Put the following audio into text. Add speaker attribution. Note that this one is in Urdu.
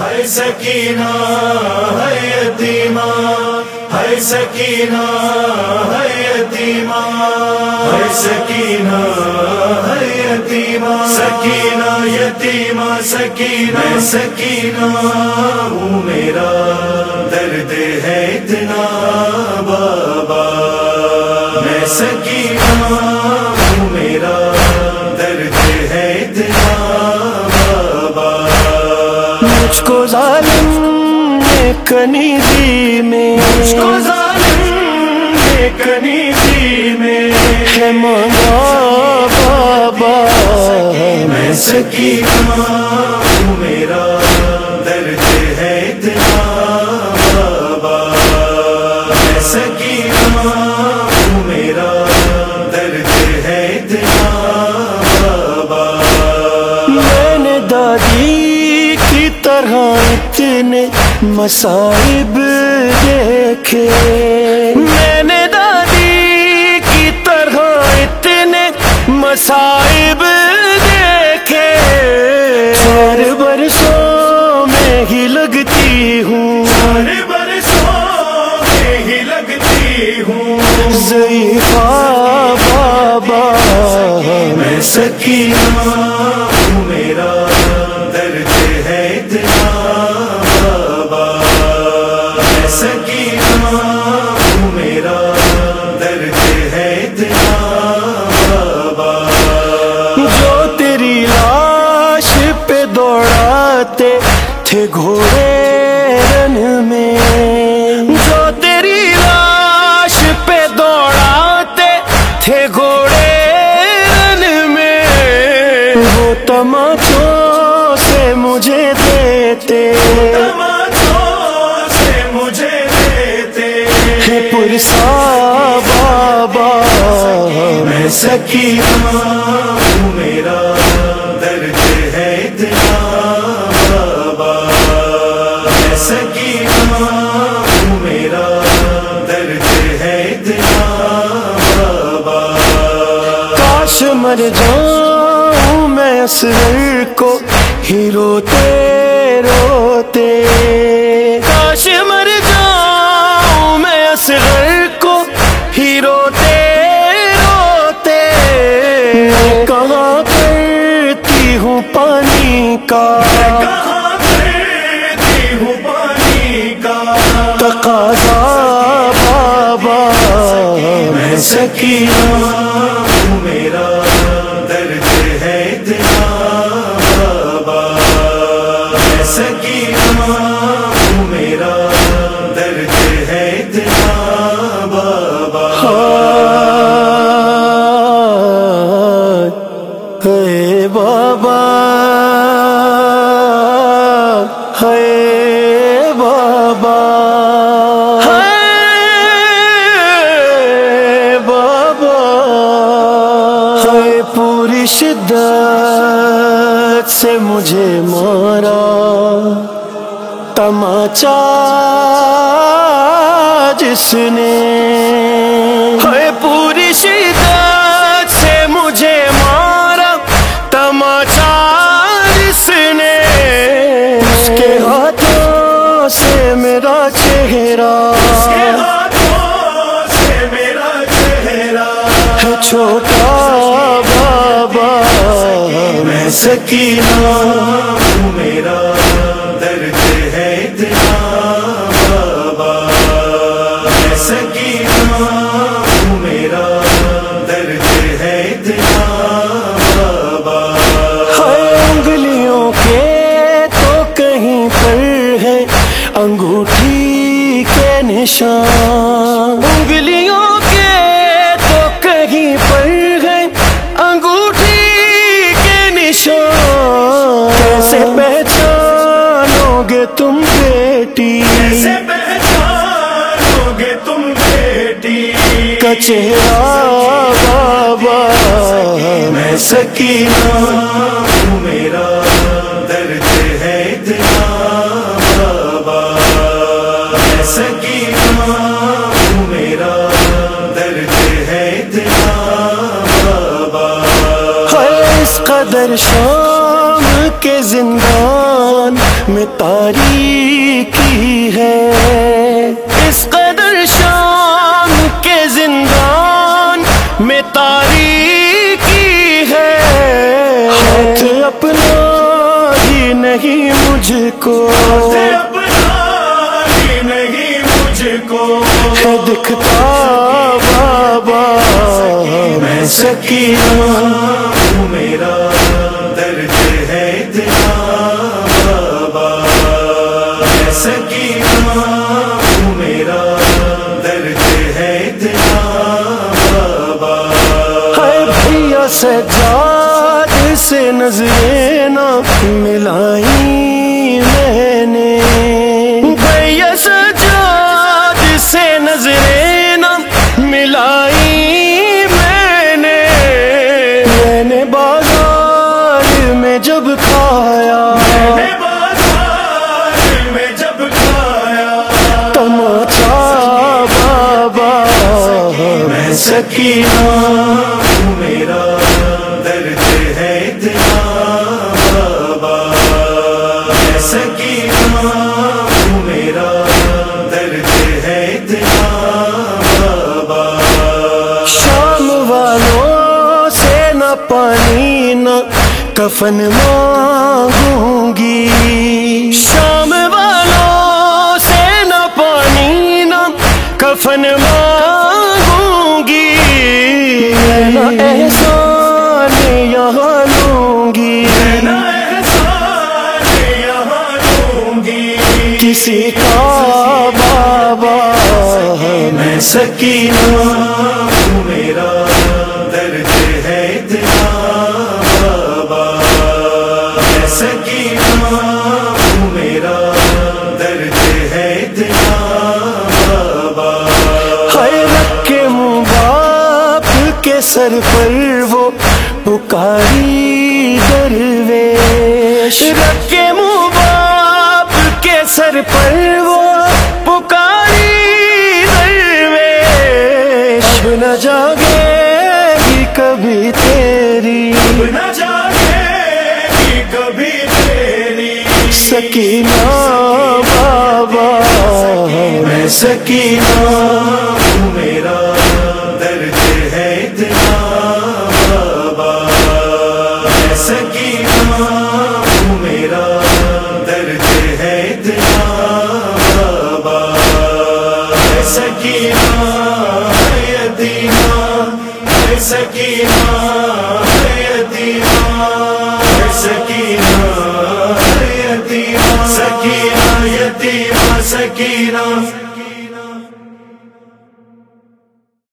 Speaker 1: ہے سکینہ ہے یتیمہ ہے سکینہ ہے یتیمہ۔ ہے سکینہ ہے یتیمہ۔ سکینہ یتیمہ، سکینہ سکینہ۔ ہوں میرا، درد ہے اتنا بابا۔ میں سکینہ
Speaker 2: ظالم نے کنی دی میں۔
Speaker 1: مجھ کو ظالم نے کنی دی میں۔
Speaker 2: ہے مانگا بابا۔
Speaker 1: میں سکینہ ہوں میرا درد ہے اتنا۔
Speaker 2: مصائب دیکھے۔ میں نے دادی کی طرح اتنے مصائب دیکھے۔ چار برسوں میں ہی لگتی ہوں۔
Speaker 1: سارے برسوں میں ہی لگتی ہوں۔
Speaker 2: ضعیفہ بابا۔
Speaker 1: میں سکینہ میرا
Speaker 2: جو تیری لاش پہ دوڑاتے تھے گھوڑے رن میں۔ وہ تماچوں سے مجھے دیتے۔
Speaker 1: تماچوں سے مجھے دیتے۔
Speaker 2: پرسا بابا،
Speaker 1: میں سکینہ ہوں میرا۔
Speaker 2: کاش مر جاؤں میں اصغر کو، ہی روتے روتے۔ کاش مر جاؤں میں اصغر کو، ہی روتے روتے۔ کہاں کرتی ہوں پانی کا؟
Speaker 1: سکینہ میرا
Speaker 2: شدت سے مجھے مارا، تماچا جس نے۔ ہے پوری شدت سے مجھے مارا، تماچا جس نے۔ اس کے ہاتھوں سے میرا چہرہ۔
Speaker 1: سکینہ میرا درد ہے اتنا بابا۔ میں سکینہ میرا درد ہے اتنا بابا۔
Speaker 2: ہے انگلیوں کے تو کہیں پر ہے انگوٹھی کے نشان۔ تم بیٹی۔
Speaker 1: کیسے پہچانو گے تم بیٹی۔
Speaker 2: کا چہرہ بابا۔
Speaker 1: میں سکینہ ہوں میرا درد ہے اتنا بابا۔ میں سکینہ ہوں میرا درد ہے اتنا بابا۔
Speaker 2: ہے اس قدر شام کے زندان
Speaker 1: میں تاریخی ہے۔ اس قدر شام کے زندان میں تاریخی ہے۔ ہاتھ اپنا ہی نہیں مجھ کو
Speaker 2: اپنا ہی نہیں مجھ کو
Speaker 1: ہے دکھتا بابا میں سکینہ۔
Speaker 2: ہوں میرا درد سکینہ ہوں میرا درد ہے اتنا بابا۔
Speaker 1: ہے بھیا سجاد سے نظریں نہ ملائی میں سکینہ
Speaker 2: میرا، درد ہے اتنا بابا۔ میں سکینہ میرا، درد ہے اتنا بابا۔
Speaker 1: شام والوں سے نہ پانی، نہ کفن مانگوں گی۔ شام والوں سے نہ پانی، نہ کفن سکینہ
Speaker 2: میرا درد ہے اتنا بابا۔ سکینہ میرا درد ہے اتنا بابا۔
Speaker 1: ہے رکھے منہ باپ کے سر پر وہ پکاری درویش۔ رکھے منہ باپ کے سر پر وہ جاگے گی کبھی تیری۔
Speaker 2: نہ جاگے گی کبھی تیری۔
Speaker 1: سکینہ بابا میں سکینہ۔
Speaker 2: سکی